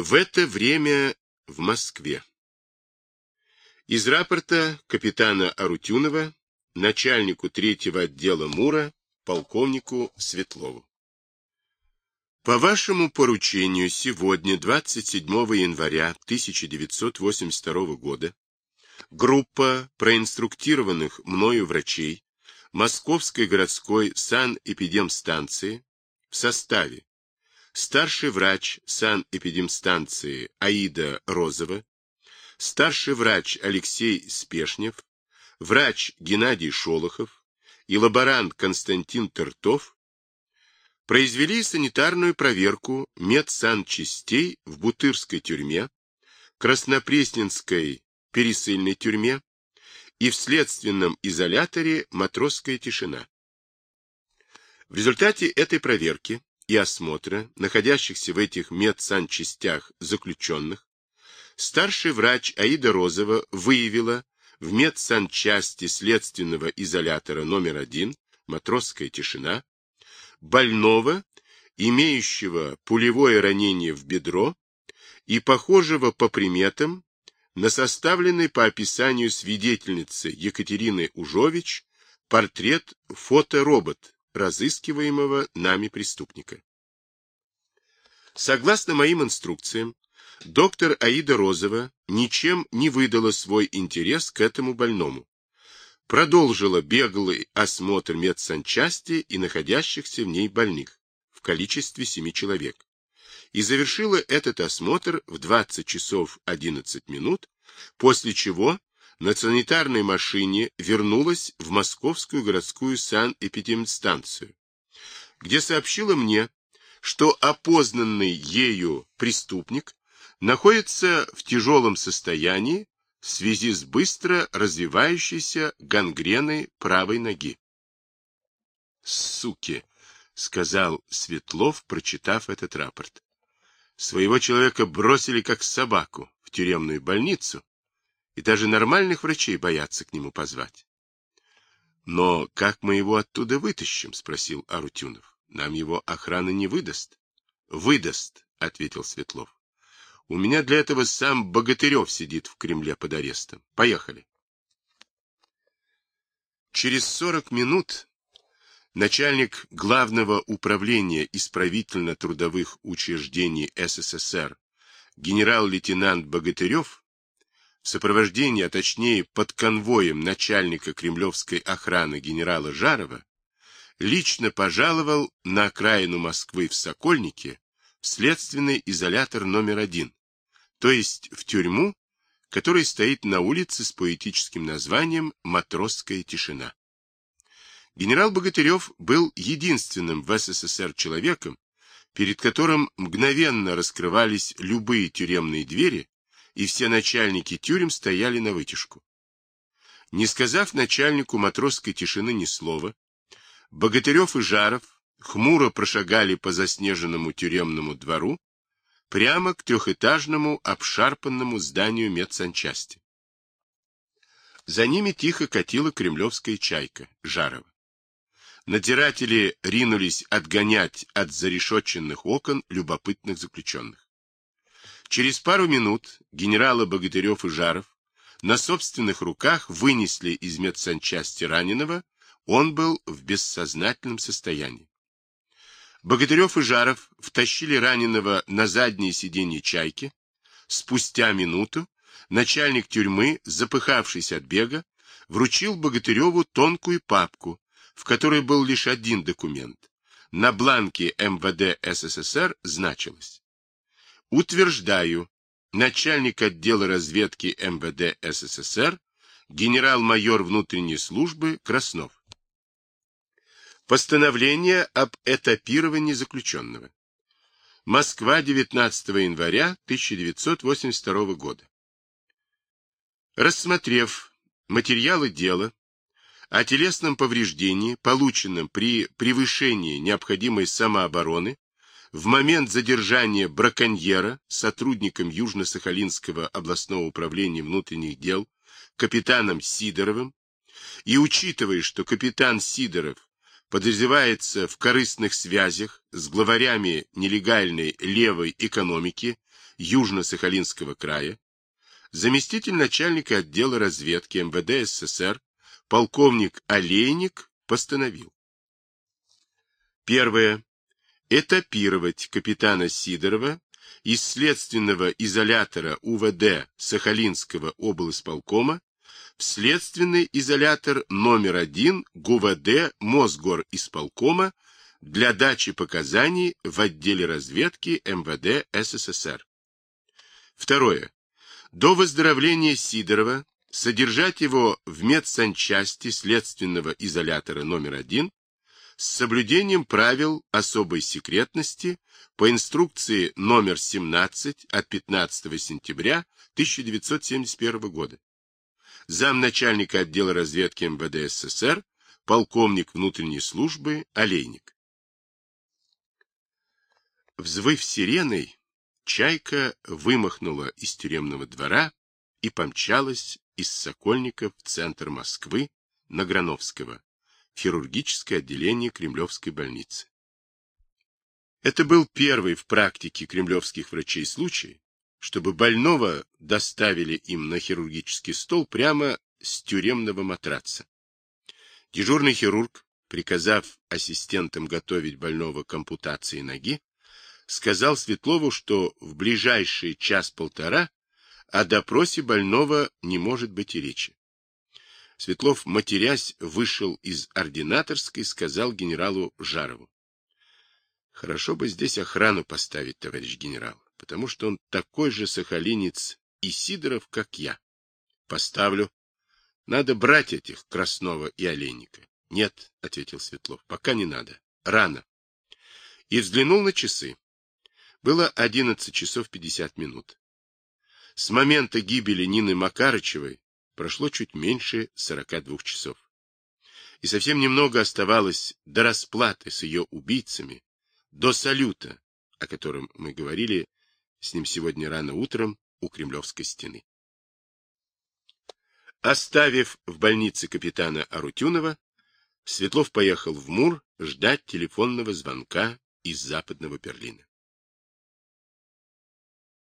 В это время в Москве. Из рапорта капитана Арутюнова начальнику третьего отдела МУРа полковнику Светлову. По вашему поручению сегодня, 27 января 1982 года, группа проинструктированных мною врачей Московской городской санэпидемстанции в составе старший врач санэпидемстанции Аида Розова, старший врач Алексей Спешнев, врач Геннадий Шолохов и лаборант Константин Тыртов произвели санитарную проверку медсанчастей в Бутырской тюрьме, Краснопресненской пересыльной тюрьме и в следственном изоляторе «Матросская тишина». В результате этой проверки и осмотра находящихся в этих медсанчастях заключенных, старший врач Аида Розова выявила в медсанчасти следственного изолятора номер один «Матросская тишина» больного, имеющего пулевое ранение в бедро и похожего по приметам на составленный по описанию свидетельницы Екатерины Ужович портрет фоторобот разыскиваемого нами преступника. Согласно моим инструкциям, доктор Аида Розова ничем не выдала свой интерес к этому больному. Продолжила беглый осмотр медсанчасти и находящихся в ней больных в количестве семи человек. И завершила этот осмотр в 20 часов 11 минут, после чего на санитарной машине вернулась в Московскую городскую санэпидемстанцию, где сообщила мне, что опознанный ею преступник находится в тяжелом состоянии в связи с быстро развивающейся гангреной правой ноги. «Суки!» — сказал Светлов, прочитав этот рапорт. «Своего человека бросили как собаку в тюремную больницу, и даже нормальных врачей боятся к нему позвать. Но как мы его оттуда вытащим? спросил Арутюнов. Нам его охрана не выдаст. Выдаст, ответил Светлов. У меня для этого сам Богатырев сидит в Кремле под арестом. Поехали. Через сорок минут начальник Главного управления исправительно-трудовых учреждений СССР генерал-лейтенант Богатырев в сопровождении, а точнее под конвоем начальника кремлевской охраны генерала Жарова, лично пожаловал на окраину Москвы в Сокольнике в следственный изолятор номер один, то есть в тюрьму, которая стоит на улице с поэтическим названием «Матросская тишина». Генерал Богатырев был единственным в СССР человеком, перед которым мгновенно раскрывались любые тюремные двери, и все начальники тюрем стояли на вытяжку. Не сказав начальнику матросской тишины ни слова, Богатырев и Жаров хмуро прошагали по заснеженному тюремному двору прямо к трехэтажному обшарпанному зданию медсанчасти. За ними тихо катила кремлевская чайка Жарова. Надзиратели ринулись отгонять от зарешетченных окон любопытных заключенных. Через пару минут генералы Богатырев и Жаров на собственных руках вынесли из медсанчасти раненого, он был в бессознательном состоянии. Богатырев и Жаров втащили раненого на заднее сиденье чайки. Спустя минуту начальник тюрьмы, запыхавшись от бега, вручил Богатыреву тонкую папку, в которой был лишь один документ. На бланке МВД СССР значилось Утверждаю, начальник отдела разведки МВД СССР, генерал-майор внутренней службы Краснов. Постановление об этапировании заключенного. Москва, 19 января 1982 года. Рассмотрев материалы дела о телесном повреждении, полученном при превышении необходимой самообороны, в момент задержания браконьера сотрудником Южно-Сахалинского областного управления внутренних дел капитаном Сидоровым и учитывая, что капитан Сидоров подозревается в корыстных связях с главарями нелегальной левой экономики Южно-Сахалинского края, заместитель начальника отдела разведки МВД СССР, полковник Олейник, постановил. Первое. Этапировать капитана Сидорова из следственного изолятора УВД Сахалинского облсполкома в следственный изолятор номер один ГУВД Мосгор исполкома для дачи показаний в отделе разведки МВД СССР. Второе. До выздоровления Сидорова содержать его в медсанчасти следственного изолятора номер один с соблюдением правил особой секретности по инструкции номер 17 от 15 сентября 1971 года. Замначальника отдела разведки МВД СССР, полковник внутренней службы Олейник. Взвыв сиреной, чайка вымахнула из тюремного двора и помчалась из Сокольников в центр Москвы на Грановского, хирургическое отделение Кремлевской больницы. Это был первый в практике кремлевских врачей случай, чтобы больного доставили им на хирургический стол прямо с тюремного матраца. Дежурный хирург, приказав ассистентам готовить больного к ампутации ноги, сказал Светлову, что в ближайший час-полтора о допросе больного не может быть и речи. Светлов, матерясь, вышел из ординаторской, сказал генералу Жарову. Хорошо бы здесь охрану поставить, товарищ генерал, потому что он такой же сахалинец и Сидоров, как я. Поставлю. Надо брать этих Краснова и Олейника. Нет, ответил Светлов, пока не надо. Рано. И взглянул на часы. Было 11 часов 50 минут. С момента гибели Нины Макарычевой прошло чуть меньше 42 часов. И совсем немного оставалось до расплаты с ее убийцами, до салюта, о котором мы говорили с ним сегодня рано утром у Кремлевской стены. Оставив в больнице капитана Арутюнова, Светлов поехал в Мур ждать телефонного звонка из Западного Берлина.